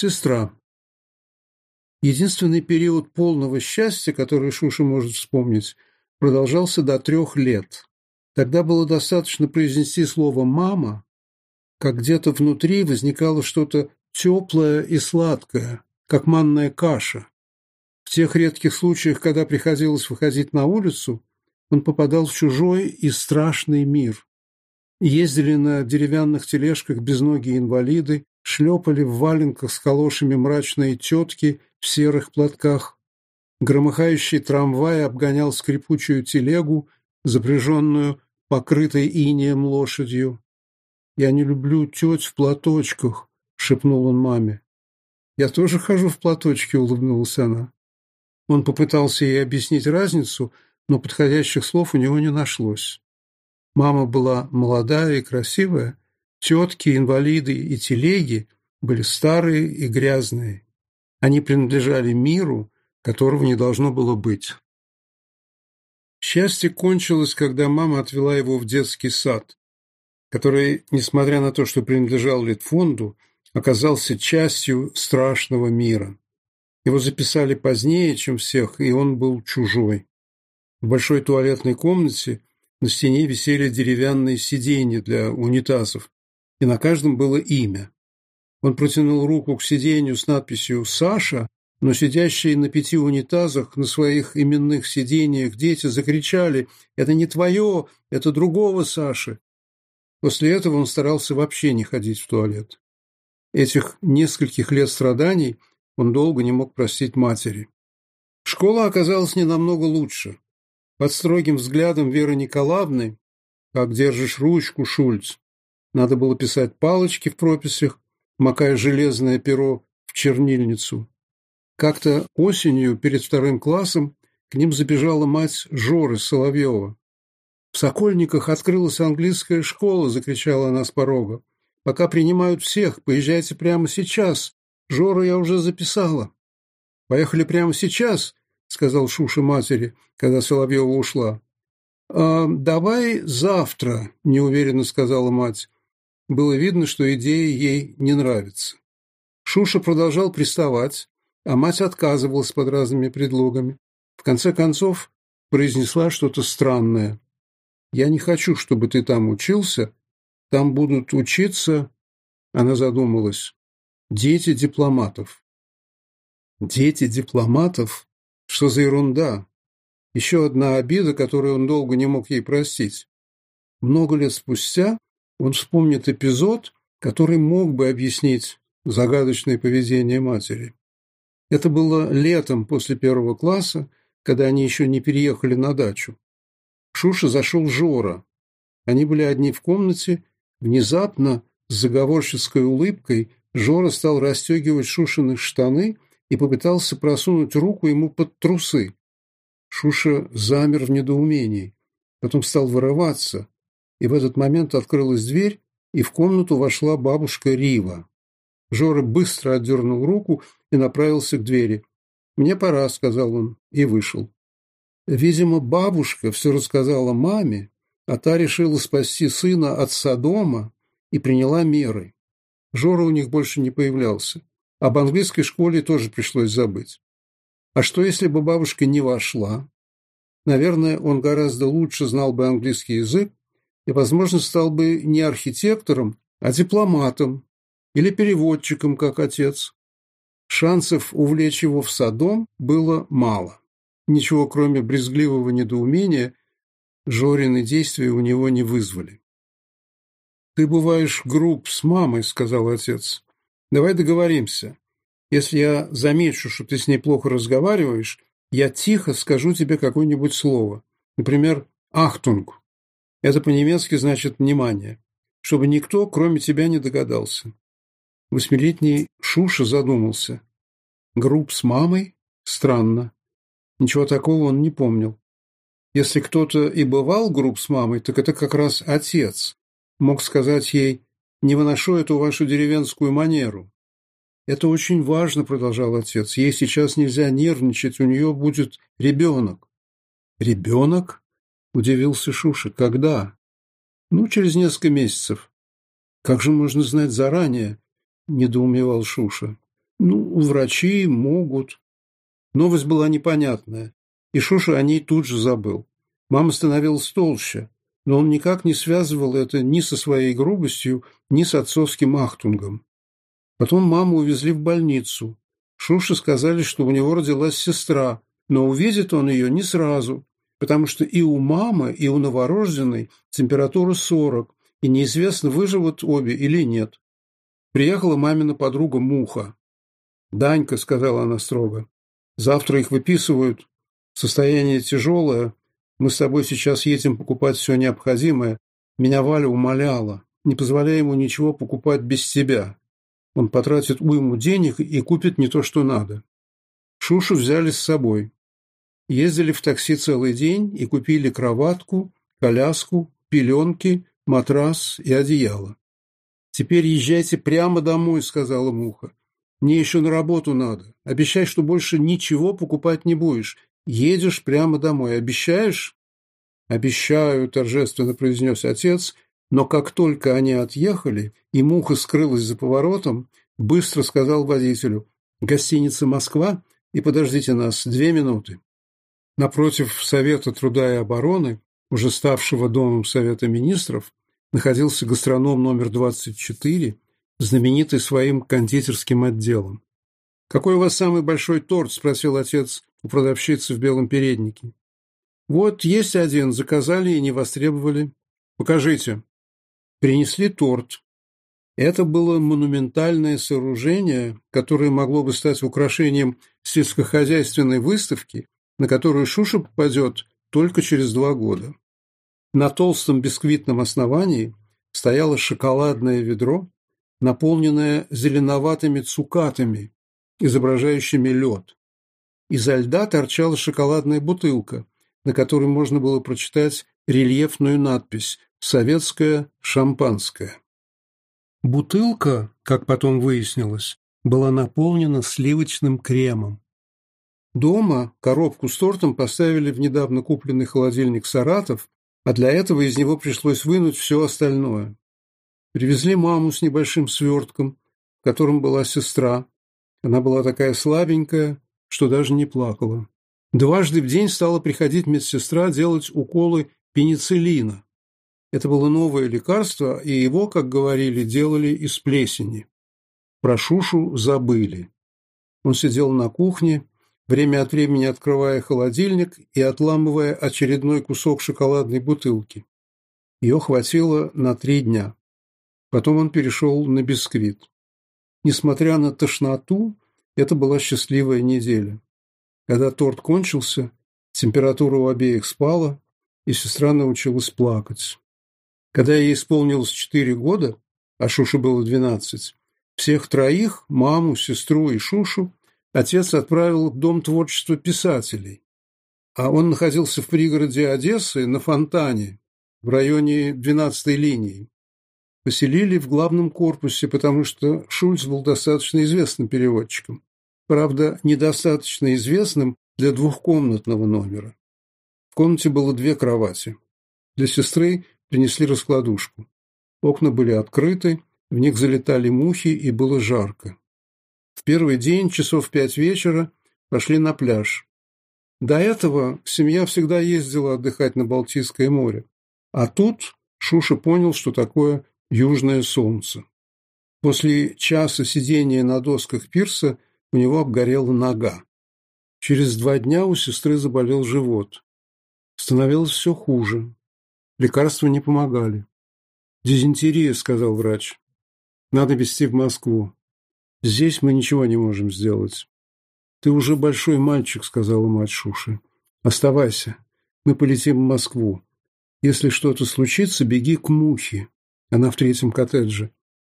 Сестра. Единственный период полного счастья, который Шуша может вспомнить, продолжался до трех лет. Тогда было достаточно произнести слово «мама», как где-то внутри возникало что-то теплое и сладкое, как манная каша. В тех редких случаях, когда приходилось выходить на улицу, он попадал в чужой и страшный мир. Ездили на деревянных тележках безногие инвалиды, шлепали в валенках с калошами мрачные тетки в серых платках. Громыхающий трамвай обгонял скрипучую телегу, запряженную покрытой инеем лошадью. «Я не люблю теть в платочках», — шепнул он маме. «Я тоже хожу в платочке», — улыбнулась она. Он попытался ей объяснить разницу, но подходящих слов у него не нашлось. Мама была молодая и красивая, Тетки, инвалиды и телеги были старые и грязные. Они принадлежали миру, которого не должно было быть. Счастье кончилось, когда мама отвела его в детский сад, который, несмотря на то, что принадлежал Литфонду, оказался частью страшного мира. Его записали позднее, чем всех, и он был чужой. В большой туалетной комнате на стене висели деревянные сиденья для унитазов, и на каждом было имя. Он протянул руку к сиденью с надписью «Саша», но сидящие на пяти унитазах на своих именных сиденьях дети закричали «Это не твое, это другого Саши». После этого он старался вообще не ходить в туалет. Этих нескольких лет страданий он долго не мог простить матери. Школа оказалась не намного лучше. Под строгим взглядом Веры Николаевны, как держишь ручку, Шульц, надо было писать палочки в прописях, макая железное перо в чернильницу. Как-то осенью перед вторым классом к ним забежала мать Жоры Соловьева. «В Сокольниках открылась английская школа!» – закричала она с порога. «Пока принимают всех, поезжайте прямо сейчас. Жору я уже записала». «Поехали прямо сейчас», – сказал Шуша матери, когда Соловьева ушла. «Э, «Давай завтра», – неуверенно сказала мать. Было видно, что идея ей не нравится. Шуша продолжал приставать, а мать отказывалась под разными предлогами. В конце концов, произнесла что-то странное. «Я не хочу, чтобы ты там учился. Там будут учиться...» Она задумалась. «Дети дипломатов». «Дети дипломатов? Что за ерунда?» Еще одна обида, которую он долго не мог ей простить. Много лет спустя он вспомнит эпизод, который мог бы объяснить загадочное поведение матери. Это было летом после первого класса, когда они еще не переехали на дачу. К Шуше зашел Жора. Они были одни в комнате. Внезапно, с заговорческой улыбкой, Жора стал расстегивать Шушины штаны и попытался просунуть руку ему под трусы. Шуша замер в недоумении. Потом стал вырываться и в этот момент открылась дверь, и в комнату вошла бабушка Рива. Жора быстро отдернул руку и направился к двери. «Мне пора», — сказал он, и вышел. Видимо, бабушка все рассказала маме, а та решила спасти сына от Содома и приняла меры. Жора у них больше не появлялся. Об английской школе тоже пришлось забыть. А что, если бы бабушка не вошла? Наверное, он гораздо лучше знал бы английский язык, и, возможно, стал бы не архитектором, а дипломатом или переводчиком, как отец. Шансов увлечь его в садом было мало. Ничего, кроме брезгливого недоумения, Жорины действия у него не вызвали. «Ты бываешь груб с мамой», — сказал отец. «Давай договоримся. Если я замечу, что ты с ней плохо разговариваешь, я тихо скажу тебе какое-нибудь слово. Например, «Achtung». Это по-немецки значит «внимание», чтобы никто, кроме тебя, не догадался. Восьмилетний Шуша задумался. Груб с мамой? Странно. Ничего такого он не помнил. Если кто-то и бывал груб с мамой, так это как раз отец. Мог сказать ей «не выношу эту вашу деревенскую манеру». «Это очень важно», – продолжал отец. «Ей сейчас нельзя нервничать, у нее будет ребенок». «Ребенок?» — удивился Шуша. «Когда?» «Ну, через несколько месяцев». «Как же можно знать заранее?» — недоумевал Шуша. «Ну, врачи могут». Новость была непонятная, и Шуша о ней тут же забыл. Мама становилась толще, но он никак не связывал это ни со своей грубостью, ни с отцовским ахтунгом. Потом маму увезли в больницу. Шуше сказали, что у него родилась сестра, но увидит он ее не сразу, потому что и у мамы, и у новорожденной температура 40, и неизвестно, выживут обе или нет. Приехала мамина подруга Муха. «Данька», — сказала она строго, — «завтра их выписывают. Состояние тяжелое. Мы с тобой сейчас едем покупать все необходимое. Меня Валя умоляла. Не позволяй ему ничего покупать без тебя. Он потратит уйму денег и купит не то, что надо». Шушу взяли с собой ездили в такси целый день и купили кроватку, коляску, пеленки, матрас и одеяло. «Теперь езжайте прямо домой», — сказала Муха. «Мне еще на работу надо. Обещай, что больше ничего покупать не будешь. Едешь прямо домой. Обещаешь?» «Обещаю», — торжественно произнес отец, но как только они отъехали, и Муха скрылась за поворотом, быстро сказал водителю «Гостиница «Москва» и подождите нас две минуты». Напротив Совета труда и обороны, уже ставшего Домом Совета министров, находился гастроном номер 24, знаменитый своим кондитерским отделом. «Какой у вас самый большой торт?» – спросил отец у продавщицы в белом переднике. «Вот, есть один, заказали и не востребовали. Покажите». Принесли торт. Это было монументальное сооружение, которое могло бы стать украшением сельскохозяйственной выставки – на которую Шуша попадет только через два года. На толстом бисквитном основании стояло шоколадное ведро, наполненное зеленоватыми цукатами, изображающими лед. Изо льда торчала шоколадная бутылка, на которой можно было прочитать рельефную надпись «Советское шампанское». Бутылка, как потом выяснилось, была наполнена сливочным кремом. Дома коробку с тортом поставили в недавно купленный холодильник «Саратов», а для этого из него пришлось вынуть все остальное. Привезли маму с небольшим свертком, в котором была сестра. Она была такая слабенькая, что даже не плакала. Дважды в день стала приходить медсестра делать уколы пенициллина. Это было новое лекарство, и его, как говорили, делали из плесени. Про Шушу забыли. Он сидел на кухне время от времени открывая холодильник и отламывая очередной кусок шоколадной бутылки. Ее хватило на три дня. Потом он перешел на бисквит. Несмотря на тошноту, это была счастливая неделя. Когда торт кончился, температура у обеих спала, и сестра научилась плакать. Когда ей исполнилось четыре года, а Шуше было двенадцать, всех троих, маму, сестру и Шушу, отец отправил в Дом творчества писателей, а он находился в пригороде Одессы на Фонтане, в районе 12-й линии. Поселили в главном корпусе, потому что Шульц был достаточно известным переводчиком. Правда, недостаточно известным для двухкомнатного номера. В комнате было две кровати. Для сестры принесли раскладушку. Окна были открыты, в них залетали мухи и было жарко. В первый день, часов в пять вечера, пошли на пляж. До этого семья всегда ездила отдыхать на Балтийское море. А тут Шуша понял, что такое южное солнце. После часа сидения на досках пирса у него обгорела нога. Через два дня у сестры заболел живот. Становилось все хуже. Лекарства не помогали. «Дизентерия», — сказал врач. «Надо везти в Москву». Здесь мы ничего не можем сделать. Ты уже большой мальчик, сказала мать Шуши. Оставайся. Мы полетим в Москву. Если что-то случится, беги к Мухе. Она в третьем коттедже.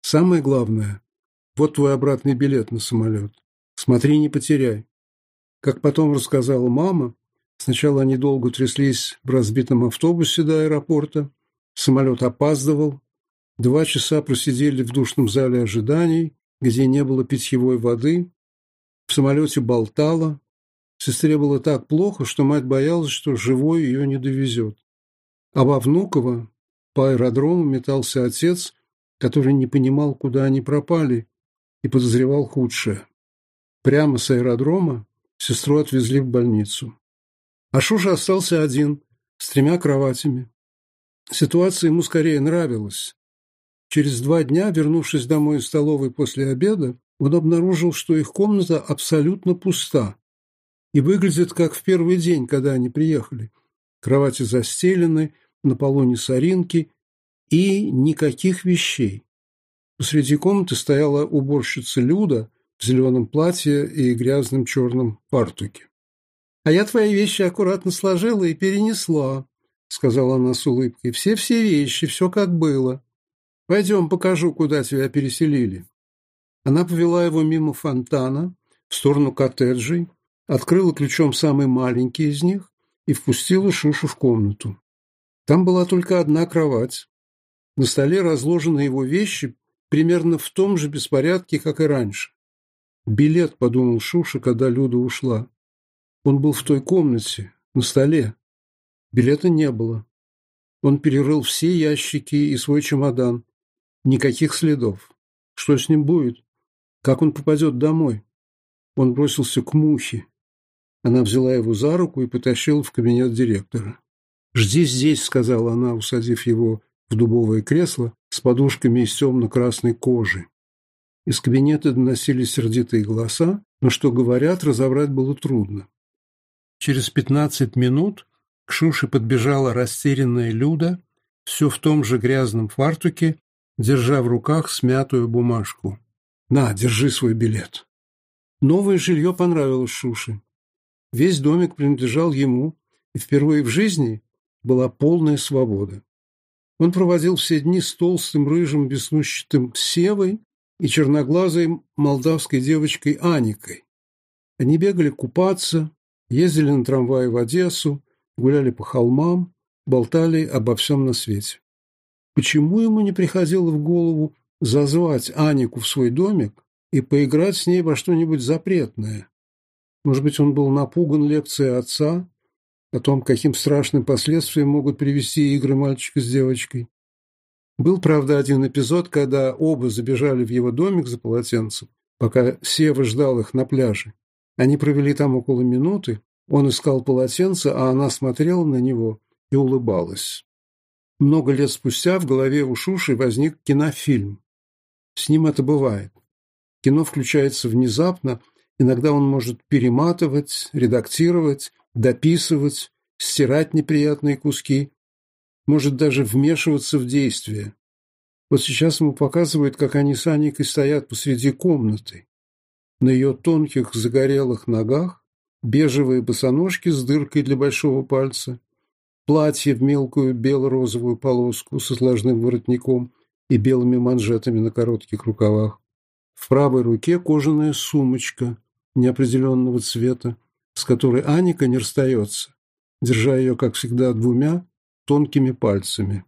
Самое главное – вот твой обратный билет на самолет. Смотри, не потеряй. Как потом рассказала мама, сначала они долго тряслись в разбитом автобусе до аэропорта, самолет опаздывал, два часа просидели в душном зале ожиданий, где не было питьевой воды, в самолете болтала. Сестре было так плохо, что мать боялась, что живой ее не довезет. А во Внуково по аэродрому метался отец, который не понимал, куда они пропали, и подозревал худшее. Прямо с аэродрома сестру отвезли в больницу. А Шуша остался один, с тремя кроватями. Ситуация ему скорее нравилась. Через два дня, вернувшись домой из столовой после обеда, он обнаружил, что их комната абсолютно пуста и выглядит как в первый день, когда они приехали. Кровати застелены, на полу не соринки и никаких вещей. Посреди комнаты стояла уборщица Люда в зеленом платье и грязном черном фартуке. «А я твои вещи аккуратно сложила и перенесла», — сказала она с улыбкой. «Все-все вещи, все как было». Пойдем, покажу, куда тебя переселили». Она повела его мимо фонтана, в сторону коттеджей, открыла ключом самый маленький из них и впустила Шишу в комнату. Там была только одна кровать. На столе разложены его вещи примерно в том же беспорядке, как и раньше. «Билет», — подумал Шуша, когда Люда ушла. Он был в той комнате, на столе. Билета не было. Он перерыл все ящики и свой чемодан. Никаких следов. Что с ним будет? Как он попадет домой? Он бросился к мухе. Она взяла его за руку и потащила в кабинет директора. «Жди здесь», — сказала она, усадив его в дубовое кресло с подушками из темно-красной кожи. Из кабинета доносились сердитые голоса, но что говорят, разобрать было трудно. Через пятнадцать минут к Шуше подбежала растерянная Люда, все в том же грязном фартуке держа в руках смятую бумажку. «На, держи свой билет». Новое жилье понравилось Шуше. Весь домик принадлежал ему, и впервые в жизни была полная свобода. Он проводил все дни с толстым, рыжим, веснущатым Севой и черноглазой молдавской девочкой Аникой. Они бегали купаться, ездили на трамвае в Одессу, гуляли по холмам, болтали обо всем на свете. Почему ему не приходило в голову зазвать Анику в свой домик и поиграть с ней во что-нибудь запретное? Может быть, он был напуган лекцией отца о том, каким страшным последствиям могут привести игры мальчика с девочкой. Был, правда, один эпизод, когда оба забежали в его домик за полотенцем, пока Сева ждал их на пляже. Они провели там около минуты, он искал полотенце, а она смотрела на него и улыбалась. Много лет спустя в голове у Шуши возник кинофильм. С ним это бывает. Кино включается внезапно, иногда он может перематывать, редактировать, дописывать, стирать неприятные куски, может даже вмешиваться в действие. Вот сейчас ему показывают, как они с Аникой стоят посреди комнаты. На ее тонких загорелых ногах бежевые босоножки с дыркой для большого пальца – платье в мелкую бело-розовую полоску со сложным воротником и белыми манжетами на коротких рукавах. В правой руке кожаная сумочка неопределенного цвета, с которой Аника не расстается, держа ее, как всегда, двумя тонкими пальцами.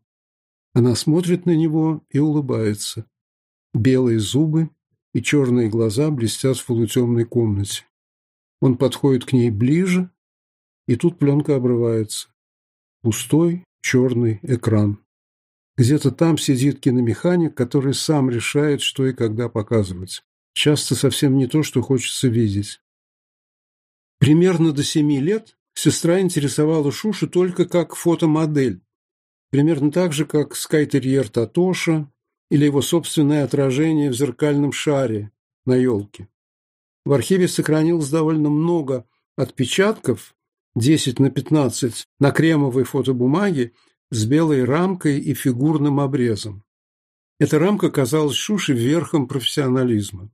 Она смотрит на него и улыбается. Белые зубы и черные глаза блестят в полутемной комнате. Он подходит к ней ближе, и тут пленка обрывается. Пустой черный экран. Где-то там сидит киномеханик, который сам решает, что и когда показывать. Часто совсем не то, что хочется видеть. Примерно до семи лет сестра интересовала Шушу только как фотомодель. Примерно так же, как скайтерьер Татоша или его собственное отражение в зеркальном шаре на елке. В архиве сохранилось довольно много отпечатков, 10 на 15 на кремовой фотобумаге с белой рамкой и фигурным обрезом. Эта рамка казалась Шуше верхом профессионализма.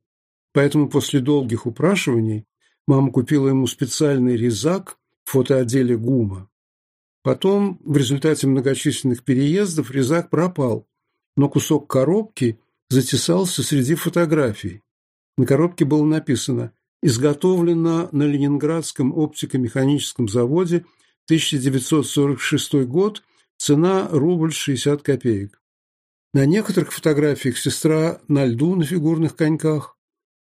Поэтому после долгих упрашиваний мама купила ему специальный резак в фотоотделе ГУМа. Потом, в результате многочисленных переездов, резак пропал, но кусок коробки затесался среди фотографий. На коробке было написано изготовлена на Ленинградском оптико-механическом заводе 1946 год, цена рубль 60 копеек. На некоторых фотографиях сестра на льду на фигурных коньках,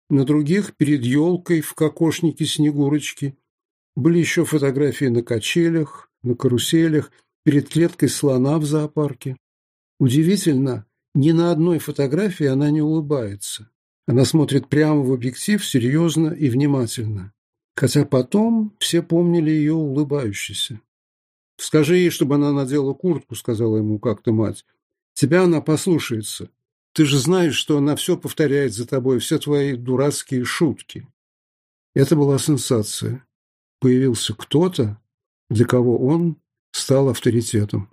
на других – перед елкой в кокошнике Снегурочки. Были еще фотографии на качелях, на каруселях, перед клеткой слона в зоопарке. Удивительно, ни на одной фотографии она не улыбается. Она смотрит прямо в объектив, серьезно и внимательно. Хотя потом все помнили ее улыбающейся. «Скажи ей, чтобы она надела куртку», — сказала ему как-то мать. «Тебя она послушается. Ты же знаешь, что она все повторяет за тобой, все твои дурацкие шутки». Это была сенсация. Появился кто-то, для кого он стал авторитетом.